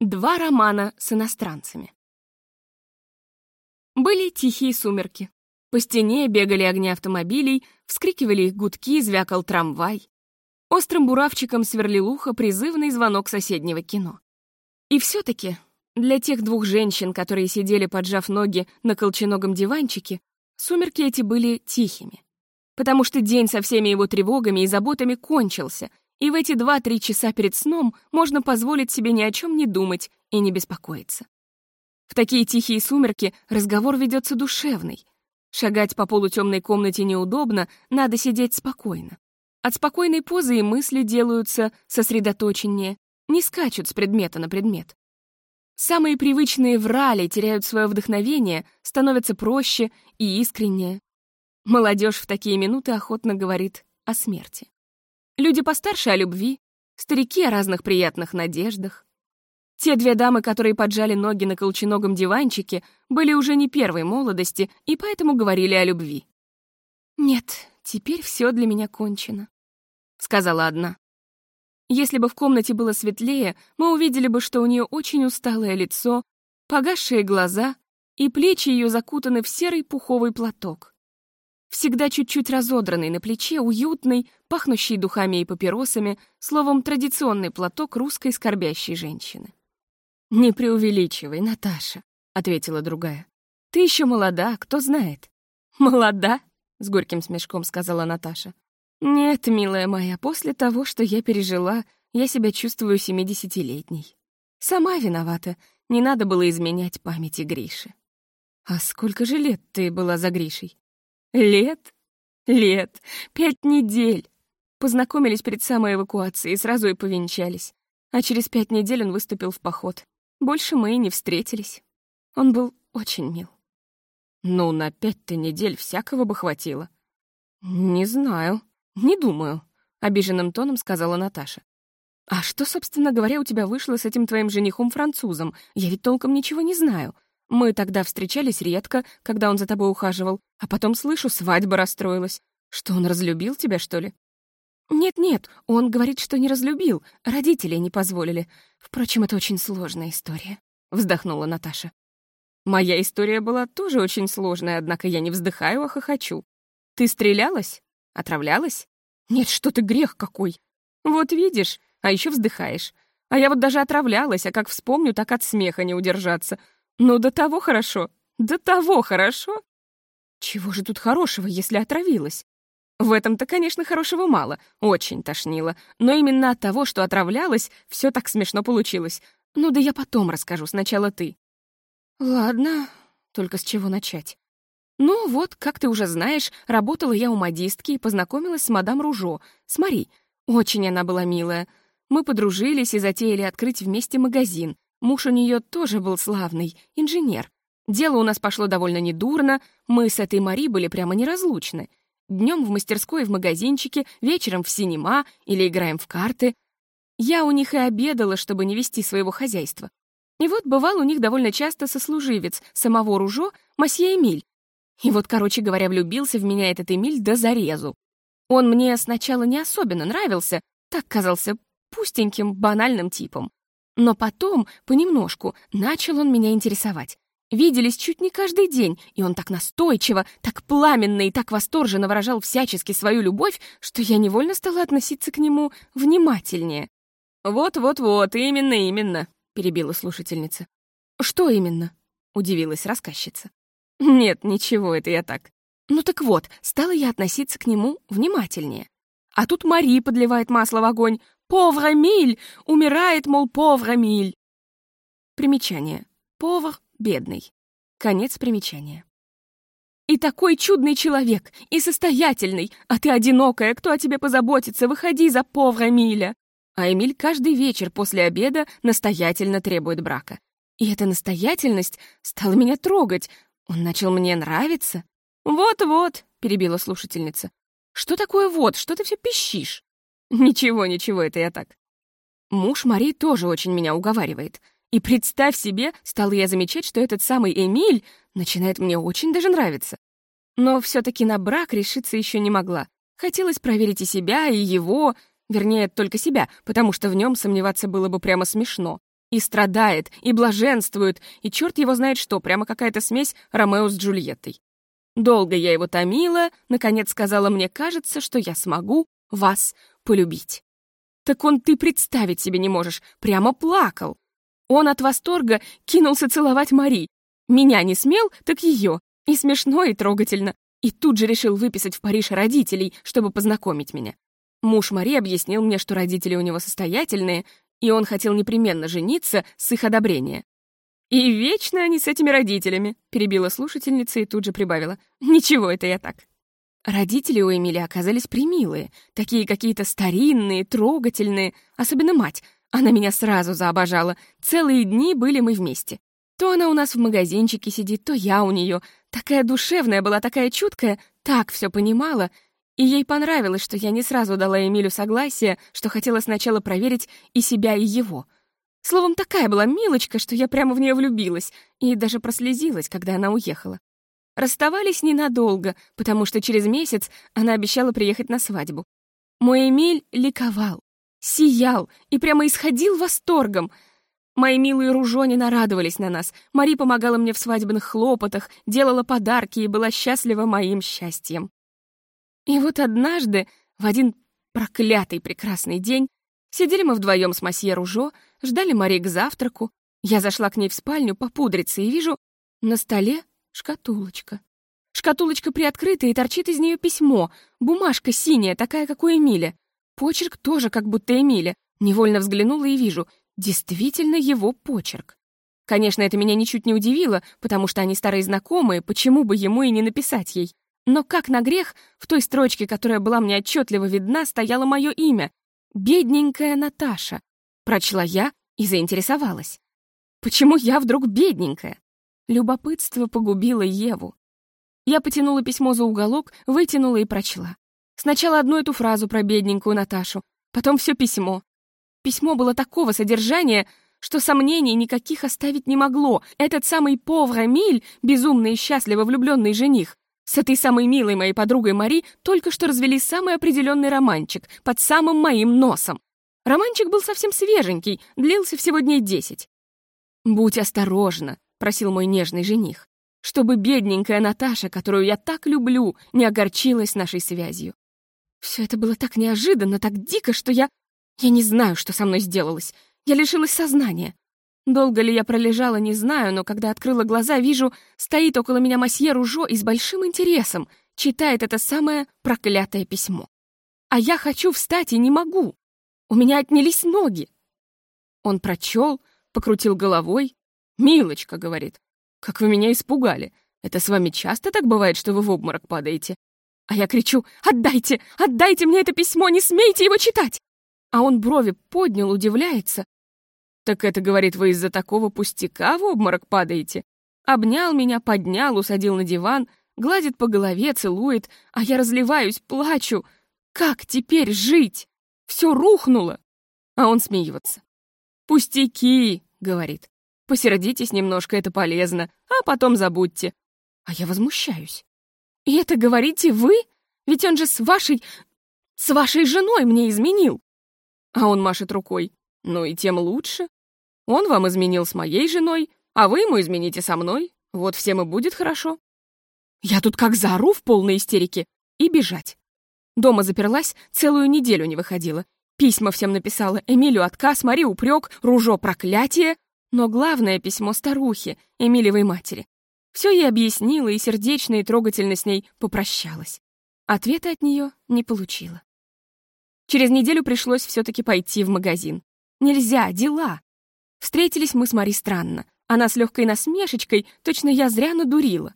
Два романа с иностранцами. Были тихие сумерки. По стене бегали огни автомобилей, вскрикивали их гудки, звякал трамвай. Острым буравчиком сверлил ухо призывный звонок соседнего кино. И все таки для тех двух женщин, которые сидели, поджав ноги на колченогом диванчике, сумерки эти были тихими. Потому что день со всеми его тревогами и заботами кончился, и в эти два-три часа перед сном можно позволить себе ни о чем не думать и не беспокоиться. В такие тихие сумерки разговор ведется душевный. Шагать по полутемной комнате неудобно, надо сидеть спокойно. От спокойной позы и мысли делаются сосредоточеннее, не скачут с предмета на предмет. Самые привычные врали теряют свое вдохновение, становятся проще и искреннее. Молодежь в такие минуты охотно говорит о смерти. Люди постарше о любви, старики о разных приятных надеждах. Те две дамы, которые поджали ноги на колченогом диванчике, были уже не первой молодости и поэтому говорили о любви. «Нет, теперь все для меня кончено», — сказала одна. Если бы в комнате было светлее, мы увидели бы, что у нее очень усталое лицо, погасшие глаза, и плечи ее закутаны в серый пуховый платок всегда чуть-чуть разодранный на плече, уютный, пахнущий духами и папиросами, словом, традиционный платок русской скорбящей женщины. «Не преувеличивай, Наташа», — ответила другая. «Ты еще молода, кто знает». «Молода?» — с горьким смешком сказала Наташа. «Нет, милая моя, после того, что я пережила, я себя чувствую семидесятилетней. Сама виновата, не надо было изменять памяти Гриши». «А сколько же лет ты была за Гришей?» Лет? Лет. Пять недель. Познакомились перед самой эвакуацией, сразу и повенчались. А через пять недель он выступил в поход. Больше мы и не встретились. Он был очень мил. Ну, на пять-то недель всякого бы хватило. Не знаю, не думаю, — обиженным тоном сказала Наташа. «А что, собственно говоря, у тебя вышло с этим твоим женихом-французом? Я ведь толком ничего не знаю. Мы тогда встречались редко, когда он за тобой ухаживал, а потом слышу, свадьба расстроилась. Что, он разлюбил тебя, что ли? Нет-нет, он говорит, что не разлюбил, родители не позволили. Впрочем, это очень сложная история, вздохнула Наташа. Моя история была тоже очень сложная, однако я не вздыхаю, а хохочу. Ты стрелялась? Отравлялась? Нет, что ты, грех какой. Вот видишь, а еще вздыхаешь. А я вот даже отравлялась, а как вспомню, так от смеха не удержаться. Ну, до того хорошо. До того хорошо. Чего же тут хорошего, если отравилась? В этом-то, конечно, хорошего мало. Очень тошнило. Но именно от того, что отравлялась, все так смешно получилось. Ну да я потом расскажу, сначала ты. Ладно, только с чего начать? Ну вот, как ты уже знаешь, работала я у модистки и познакомилась с мадам Ружо, с Мари. Очень она была милая. Мы подружились и затеяли открыть вместе магазин. Муж у нее тоже был славный, инженер. Дело у нас пошло довольно недурно, мы с этой Мари были прямо неразлучны. Днем в мастерской в магазинчике, вечером в синема или играем в карты. Я у них и обедала, чтобы не вести своего хозяйства. И вот бывал у них довольно часто сослуживец самого Ружо, Масье Эмиль. И вот, короче говоря, влюбился в меня этот Эмиль до зарезу. Он мне сначала не особенно нравился, так казался пустеньким, банальным типом. Но потом, понемножку, начал он меня интересовать. Виделись чуть не каждый день, и он так настойчиво, так пламенно и так восторженно выражал всячески свою любовь, что я невольно стала относиться к нему внимательнее. «Вот-вот-вот, именно, именно», — перебила слушательница. «Что именно?» — удивилась рассказчица. «Нет, ничего, это я так. Ну так вот, стала я относиться к нему внимательнее. А тут Мари подливает масло в огонь, «Повра Миль! Умирает, мол, повра Миль!» Примечание. Повар бедный. Конец примечания. «И такой чудный человек, и состоятельный, а ты одинокая, кто о тебе позаботится, выходи за повра Миля!» А Эмиль каждый вечер после обеда настоятельно требует брака. И эта настоятельность стала меня трогать. Он начал мне нравиться. «Вот-вот», — перебила слушательница. «Что такое вот? Что ты все пищишь?» Ничего, ничего, это я так. Муж Мари тоже очень меня уговаривает. И представь себе, стала я замечать, что этот самый Эмиль начинает мне очень даже нравиться. Но все таки на брак решиться еще не могла. Хотелось проверить и себя, и его, вернее, только себя, потому что в нем сомневаться было бы прямо смешно. И страдает, и блаженствует, и черт его знает что, прямо какая-то смесь Ромео с Джульеттой. Долго я его томила, наконец сказала мне, кажется, что я смогу вас полюбить. Так он ты представить себе не можешь, прямо плакал. Он от восторга кинулся целовать Мари. Меня не смел, так ее. И смешно, и трогательно. И тут же решил выписать в Париж родителей, чтобы познакомить меня. Муж Мари объяснил мне, что родители у него состоятельные, и он хотел непременно жениться с их одобрения. «И вечно они с этими родителями», — перебила слушательница и тут же прибавила. «Ничего, это я так». Родители у Эмили оказались примилые, такие какие-то старинные, трогательные, особенно мать. Она меня сразу заобожала, целые дни были мы вместе. То она у нас в магазинчике сидит, то я у нее. Такая душевная была, такая чуткая, так все понимала. И ей понравилось, что я не сразу дала Эмилю согласие, что хотела сначала проверить и себя, и его. Словом, такая была милочка, что я прямо в нее влюбилась и даже прослезилась, когда она уехала. Расставались ненадолго, потому что через месяц она обещала приехать на свадьбу. Мой Эмиль ликовал, сиял и прямо исходил восторгом — Мои милые ружони нарадовались на нас. Мари помогала мне в свадебных хлопотах, делала подарки и была счастлива моим счастьем. И вот однажды, в один проклятый прекрасный день, сидели мы вдвоем с масье Ружо, ждали Мари к завтраку. Я зашла к ней в спальню попудриться и вижу на столе шкатулочка. Шкатулочка приоткрыта, и торчит из нее письмо. Бумажка синяя, такая, как у Эмиля. Почерк тоже, как будто Эмиля. Невольно взглянула и вижу — Действительно его почерк. Конечно, это меня ничуть не удивило, потому что они старые знакомые, почему бы ему и не написать ей. Но как на грех, в той строчке, которая была мне отчетливо видна, стояло мое имя. «Бедненькая Наташа». Прочла я и заинтересовалась. Почему я вдруг бедненькая? Любопытство погубило Еву. Я потянула письмо за уголок, вытянула и прочла. Сначала одну эту фразу про бедненькую Наташу, потом все письмо. Письмо было такого содержания, что сомнений никаких оставить не могло. Этот самый Повра Миль, безумно и счастливо влюбленный жених, с этой самой милой моей подругой Мари только что развели самый определенный романчик под самым моим носом. Романчик был совсем свеженький, длился всего дней десять. «Будь осторожна», — просил мой нежный жених, чтобы бедненькая Наташа, которую я так люблю, не огорчилась нашей связью. Все это было так неожиданно, так дико, что я я не знаю, что со мной сделалось. Я лишилась сознания. Долго ли я пролежала, не знаю, но когда открыла глаза, вижу, стоит около меня масье Ружо и с большим интересом читает это самое проклятое письмо. А я хочу встать и не могу. У меня отнялись ноги. Он прочел, покрутил головой. «Милочка», — говорит, — «как вы меня испугали. Это с вами часто так бывает, что вы в обморок падаете?» А я кричу «Отдайте! Отдайте мне это письмо! Не смейте его читать!» А он брови поднял, удивляется. «Так это, говорит, вы из-за такого пустяка в обморок падаете?» Обнял меня, поднял, усадил на диван, гладит по голове, целует, а я разливаюсь, плачу. Как теперь жить? Все рухнуло. А он смеется. «Пустяки», — говорит. «Посердитесь немножко, это полезно, а потом забудьте». А я возмущаюсь. «И это говорите вы? Ведь он же с вашей... с вашей женой мне изменил!» А он машет рукой. Ну и тем лучше. Он вам изменил с моей женой, а вы ему измените со мной. Вот всем и будет хорошо. Я тут как заору в полной истерике. И бежать. Дома заперлась, целую неделю не выходила. Письма всем написала, Эмилю отказ, Мари упрек, Ружо проклятие. Но главное письмо старухе, Эмилевой матери. Все ей объяснила и сердечно и трогательно с ней попрощалась. Ответа от нее не получила. Через неделю пришлось все-таки пойти в магазин. Нельзя, дела. Встретились мы с Мари странно. Она с легкой насмешечкой, точно я зря надурила.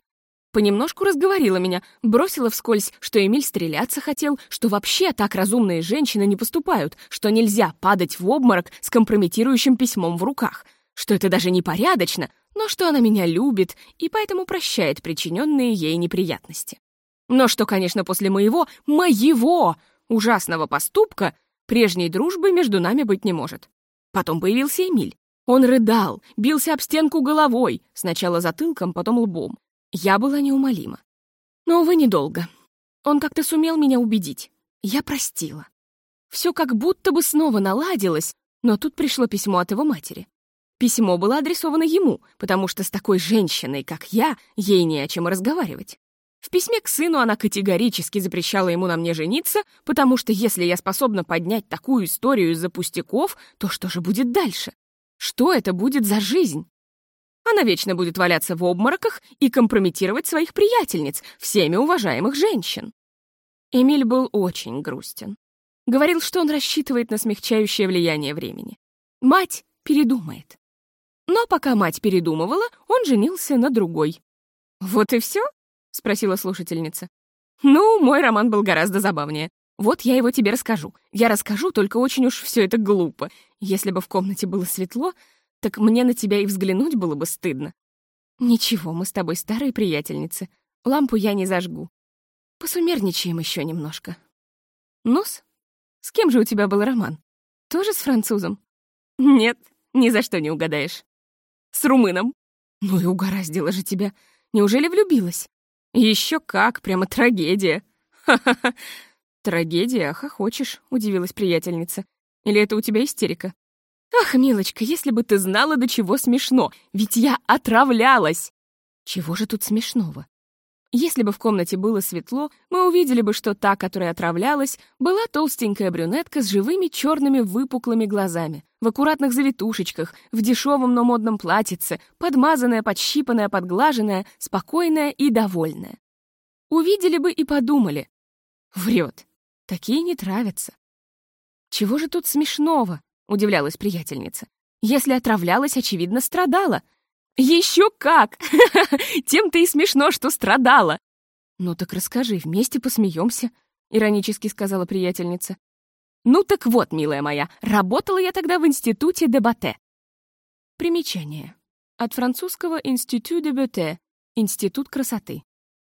Понемножку разговорила меня, бросила вскользь, что Эмиль стреляться хотел, что вообще так разумные женщины не поступают, что нельзя падать в обморок с компрометирующим письмом в руках, что это даже непорядочно, но что она меня любит и поэтому прощает причиненные ей неприятности. Но что, конечно, после моего, моего ужасного поступка прежней дружбы между нами быть не может. Потом появился Эмиль. Он рыдал, бился об стенку головой, сначала затылком, потом лбом. Я была неумолима. Но, увы, недолго. Он как-то сумел меня убедить. Я простила. Все как будто бы снова наладилось, но тут пришло письмо от его матери. Письмо было адресовано ему, потому что с такой женщиной, как я, ей не о чем разговаривать. В письме к сыну она категорически запрещала ему на мне жениться, потому что если я способна поднять такую историю из-за пустяков, то что же будет дальше? Что это будет за жизнь? Она вечно будет валяться в обмороках и компрометировать своих приятельниц, всеми уважаемых женщин. Эмиль был очень грустен. Говорил, что он рассчитывает на смягчающее влияние времени. Мать передумает. Но пока мать передумывала, он женился на другой. «Вот и все?» — спросила слушательница. «Ну, мой роман был гораздо забавнее. Вот я его тебе расскажу. Я расскажу, только очень уж все это глупо. Если бы в комнате было светло, так мне на тебя и взглянуть было бы стыдно. Ничего, мы с тобой старые приятельницы. Лампу я не зажгу. Посумерничаем еще немножко. Нус, с кем же у тебя был роман? Тоже с французом? Нет, ни за что не угадаешь. С румыном. Ну и угораздило же тебя. Неужели влюбилась? Еще как, прямо трагедия. Ха-ха-ха. Трагедия, хохочешь, удивилась приятельница. Или это у тебя истерика? «Ах, милочка, если бы ты знала, до чего смешно, ведь я отравлялась!» Чего же тут смешного? Если бы в комнате было светло, мы увидели бы, что та, которая отравлялась, была толстенькая брюнетка с живыми черными выпуклыми глазами, в аккуратных завитушечках, в дешевом, но модном платьице, подмазанная, подщипанная, подглаженная, спокойная и довольная. Увидели бы и подумали. Врет. Такие не травятся. Чего же тут смешного? — удивлялась приятельница. «Если отравлялась, очевидно, страдала». «Еще как! Тем-то и смешно, что страдала!» «Ну так расскажи, вместе посмеемся», — иронически сказала приятельница. «Ну так вот, милая моя, работала я тогда в институте де Батте». Примечание. От французского «Институт де Бете» — Институт красоты.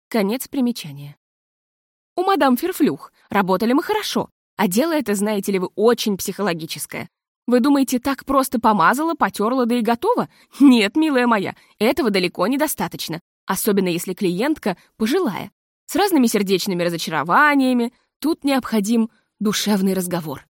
Конец примечания. У мадам Ферфлюх работали мы хорошо, а дело это, знаете ли вы, очень психологическое. Вы думаете, так просто помазала, потерла, да и готово? Нет, милая моя, этого далеко недостаточно. Особенно если клиентка пожилая. С разными сердечными разочарованиями. Тут необходим душевный разговор.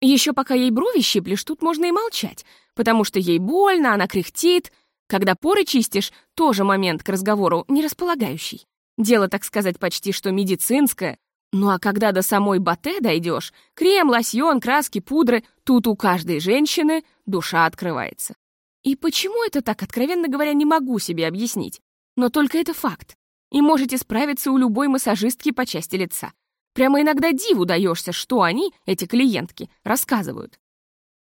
Еще пока ей брови щиплешь, тут можно и молчать, потому что ей больно, она кряхтит. Когда поры чистишь, тоже момент к разговору не располагающий. Дело, так сказать, почти что медицинское, ну а когда до самой бате дойдешь, крем, лосьон, краски, пудры, тут у каждой женщины душа открывается. И почему это так, откровенно говоря, не могу себе объяснить. Но только это факт. И можете справиться у любой массажистки по части лица. Прямо иногда диву даешься, что они, эти клиентки, рассказывают.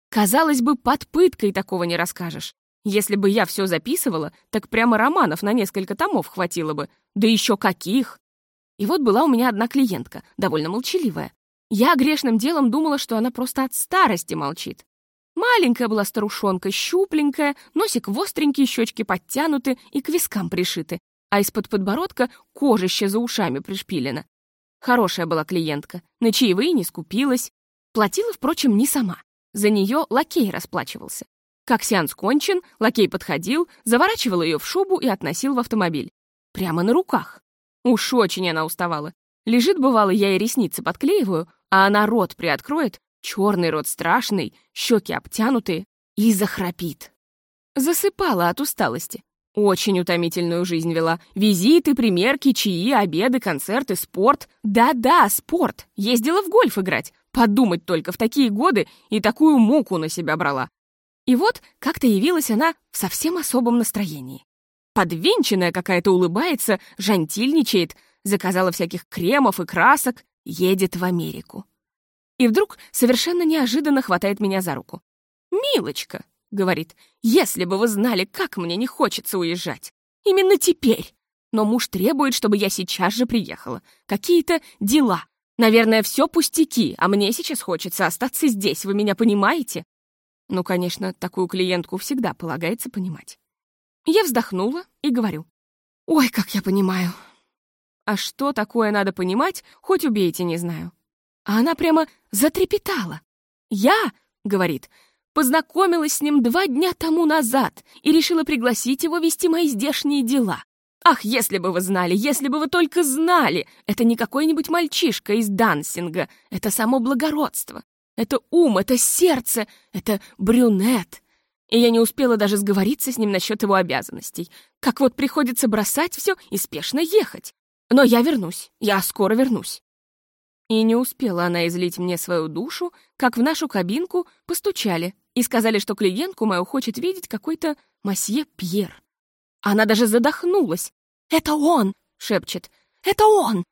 Казалось бы, под пыткой такого не расскажешь. Если бы я все записывала, так прямо романов на несколько томов хватило бы. Да еще каких! И вот была у меня одна клиентка, довольно молчаливая. Я грешным делом думала, что она просто от старости молчит. Маленькая была старушонка, щупленькая, носик востренький, щечки подтянуты и к вискам пришиты, а из-под подбородка кожище за ушами пришпилено. Хорошая была клиентка, на чаевые не скупилась. Платила, впрочем, не сама. За нее лакей расплачивался. Как сеанс кончен, лакей подходил, заворачивал ее в шубу и относил в автомобиль. Прямо на руках. Уж очень она уставала. Лежит, бывало, я ей ресницы подклеиваю, а она рот приоткроет, черный рот страшный, щеки обтянутые, и захрапит. Засыпала от усталости. Очень утомительную жизнь вела. Визиты, примерки, чаи, обеды, концерты, спорт. Да-да, спорт. Ездила в гольф играть. Подумать только, в такие годы и такую муку на себя брала. И вот как-то явилась она в совсем особом настроении подвенчанная какая-то улыбается, жантильничает, заказала всяких кремов и красок, едет в Америку. И вдруг совершенно неожиданно хватает меня за руку. «Милочка», — говорит, — «если бы вы знали, как мне не хочется уезжать. Именно теперь. Но муж требует, чтобы я сейчас же приехала. Какие-то дела. Наверное, все пустяки, а мне сейчас хочется остаться здесь, вы меня понимаете?» Ну, конечно, такую клиентку всегда полагается понимать. Я вздохнула и говорю. «Ой, как я понимаю». А что такое надо понимать, хоть убейте, не знаю. А она прямо затрепетала. «Я», — говорит, — «познакомилась с ним два дня тому назад и решила пригласить его вести мои здешние дела. Ах, если бы вы знали, если бы вы только знали! Это не какой-нибудь мальчишка из дансинга, это само благородство, это ум, это сердце, это брюнет, и я не успела даже сговориться с ним насчет его обязанностей. Как вот приходится бросать все и спешно ехать. Но я вернусь, я скоро вернусь. И не успела она излить мне свою душу, как в нашу кабинку постучали и сказали, что клиентку мою хочет видеть какой-то масье Пьер. Она даже задохнулась. «Это он!» — шепчет. «Это он!»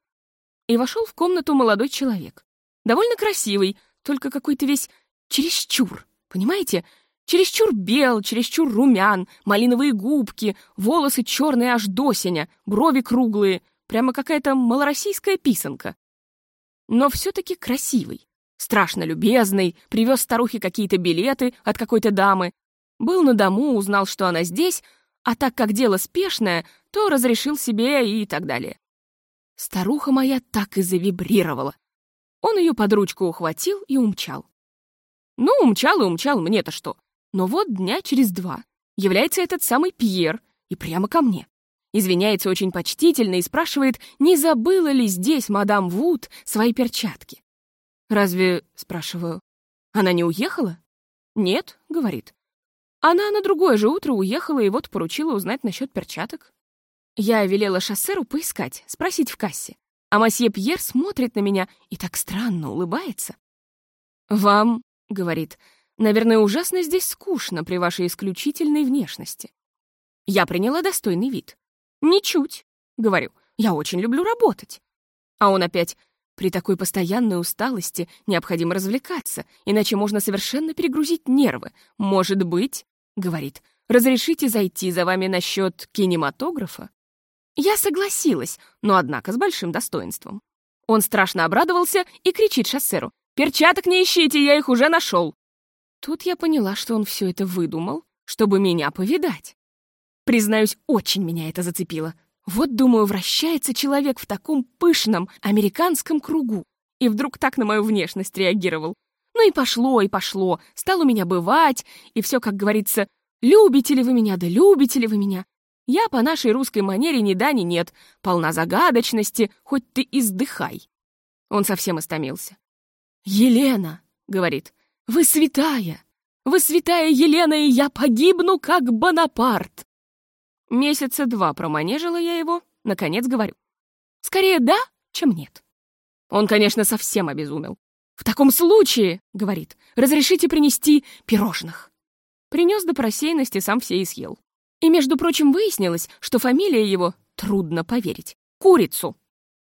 И вошел в комнату молодой человек. Довольно красивый, только какой-то весь чересчур, понимаете? Чересчур бел, чересчур румян, малиновые губки, волосы черные аж до сеня, брови круглые, прямо какая-то малороссийская писанка. Но все-таки красивый, страшно любезный, привез старухе какие-то билеты от какой-то дамы, был на дому, узнал, что она здесь, а так как дело спешное, то разрешил себе и так далее. Старуха моя так и завибрировала. Он ее под ручку ухватил и умчал. Ну, умчал и умчал, мне-то что. Но вот дня через два является этот самый Пьер и прямо ко мне. Извиняется очень почтительно и спрашивает, не забыла ли здесь мадам Вуд свои перчатки. «Разве, — спрашиваю, — она не уехала?» «Нет», — говорит. Она на другое же утро уехала и вот поручила узнать насчет перчаток. Я велела шоссеру поискать, спросить в кассе. А масье Пьер смотрит на меня и так странно улыбается. «Вам, — говорит, Наверное, ужасно здесь скучно при вашей исключительной внешности. Я приняла достойный вид. Ничуть, говорю, я очень люблю работать. А он опять, при такой постоянной усталости необходимо развлекаться, иначе можно совершенно перегрузить нервы. Может быть, говорит, разрешите зайти за вами насчет кинематографа? Я согласилась, но однако с большим достоинством. Он страшно обрадовался и кричит шоссеру. «Перчаток не ищите, я их уже нашел!» Тут я поняла, что он все это выдумал, чтобы меня повидать. Признаюсь, очень меня это зацепило. Вот, думаю, вращается человек в таком пышном американском кругу. И вдруг так на мою внешность реагировал. Ну и пошло, и пошло. Стал у меня бывать, и все, как говорится, любите ли вы меня, да любите ли вы меня. Я по нашей русской манере ни да, ни нет, полна загадочности, хоть ты издыхай. Он совсем истомился. «Елена», — говорит, вы святая! Вы святая Елена, и я погибну, как Бонапарт!» Месяца два проманежила я его, наконец говорю. «Скорее да, чем нет». Он, конечно, совсем обезумел. «В таком случае, — говорит, — разрешите принести пирожных». Принес до просеянности, сам все и съел. И, между прочим, выяснилось, что фамилия его, трудно поверить, Курицу.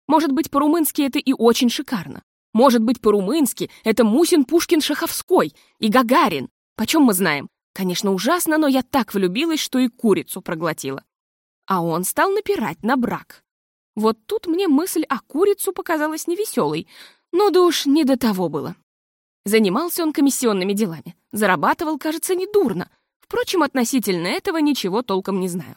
Может быть, по-румынски это и очень шикарно. Может быть, по-румынски это Мусин Пушкин Шаховской и Гагарин. Почем мы знаем? Конечно, ужасно, но я так влюбилась, что и курицу проглотила. А он стал напирать на брак. Вот тут мне мысль о курицу показалась невеселой, но да уж не до того было. Занимался он комиссионными делами, зарабатывал, кажется, недурно. Впрочем, относительно этого ничего толком не знаю.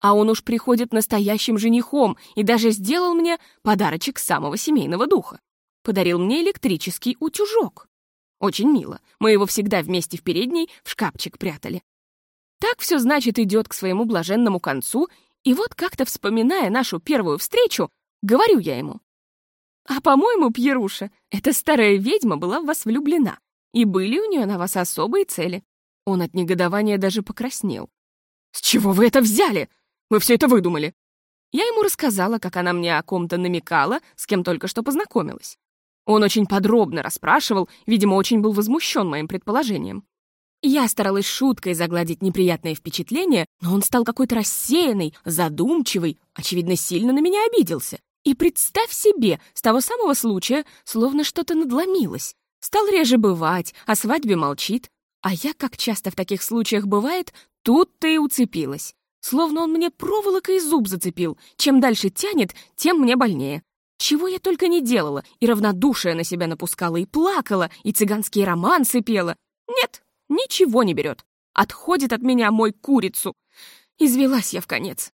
А он уж приходит настоящим женихом и даже сделал мне подарочек самого семейного духа подарил мне электрический утюжок. Очень мило. Мы его всегда вместе в передней в шкафчик прятали. Так все, значит, идет к своему блаженному концу, и вот как-то вспоминая нашу первую встречу, говорю я ему. «А, по-моему, Пьеруша, эта старая ведьма была в вас влюблена, и были у нее на вас особые цели». Он от негодования даже покраснел. «С чего вы это взяли? Вы все это выдумали!» Я ему рассказала, как она мне о ком-то намекала, с кем только что познакомилась. Он очень подробно расспрашивал, видимо, очень был возмущен моим предположением. Я старалась шуткой загладить неприятное впечатление, но он стал какой-то рассеянный, задумчивый, очевидно, сильно на меня обиделся. И представь себе, с того самого случая, словно что-то надломилось. Стал реже бывать, о свадьбе молчит. А я, как часто в таких случаях бывает, тут-то и уцепилась. Словно он мне проволокой зуб зацепил. Чем дальше тянет, тем мне больнее. Чего я только не делала, и равнодушие на себя напускала, и плакала, и цыганские романсы пела. Нет, ничего не берет. Отходит от меня мой курицу. Извелась я в конец.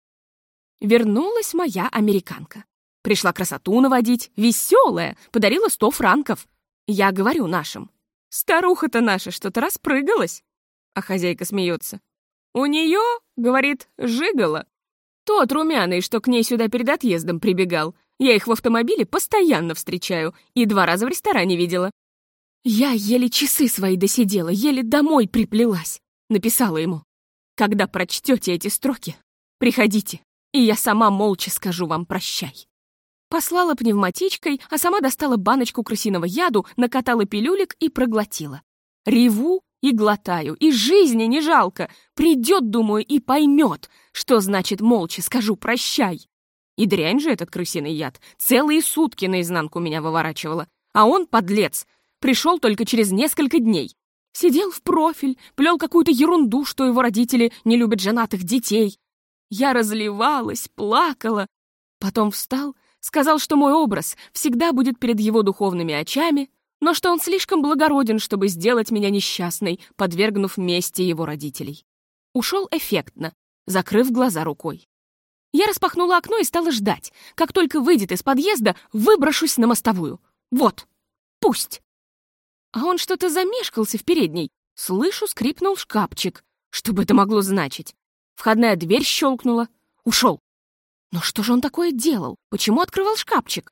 Вернулась моя американка. Пришла красоту наводить, веселая, подарила сто франков. Я говорю нашим. Старуха-то наша что-то распрыгалась. А хозяйка смеется. У нее, говорит, жигала. Тот румяный, что к ней сюда перед отъездом прибегал, я их в автомобиле постоянно встречаю и два раза в ресторане видела. Я еле часы свои досидела, еле домой приплелась. написала ему. «Когда прочтете эти строки, приходите, и я сама молча скажу вам прощай». Послала пневматичкой, а сама достала баночку крысиного яду, накатала пилюлик и проглотила. Реву и глотаю, и жизни не жалко. Придет, думаю, и поймет, что значит молча скажу прощай. И дрянь же этот крысиный яд. Целые сутки наизнанку меня выворачивала. А он, подлец, пришел только через несколько дней. Сидел в профиль, плел какую-то ерунду, что его родители не любят женатых детей. Я разливалась, плакала. Потом встал Сказал, что мой образ всегда будет перед его духовными очами, но что он слишком благороден, чтобы сделать меня несчастной, подвергнув мести его родителей. Ушел эффектно, закрыв глаза рукой. Я распахнула окно и стала ждать. Как только выйдет из подъезда, выброшусь на мостовую. Вот, пусть. А он что-то замешкался в передней. Слышу, скрипнул шкафчик. Что бы это могло значить? Входная дверь щелкнула. Ушел. Но что же он такое делал? Почему открывал шкафчик?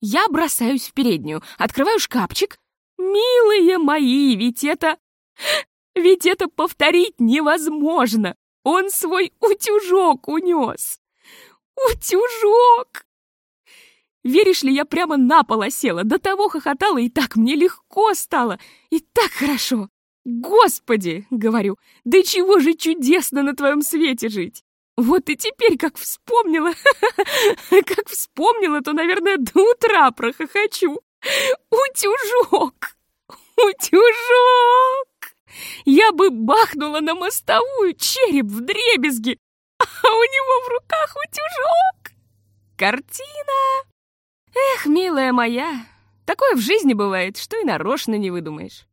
Я бросаюсь в переднюю, открываю шкафчик. Милые мои, ведь это... Ведь это повторить невозможно. Он свой утюжок унес. Утюжок! Веришь ли, я прямо на пол осела, до того хохотала, и так мне легко стало, и так хорошо. Господи, говорю, да чего же чудесно на твоем свете жить. Вот и теперь, как вспомнила, как вспомнила, то, наверное, до утра прохохочу. Утюжок! Утюжок! Я бы бахнула на мостовую череп в дребезги, а у него в руках утюжок! Картина! Эх, милая моя, такое в жизни бывает, что и нарочно не выдумаешь.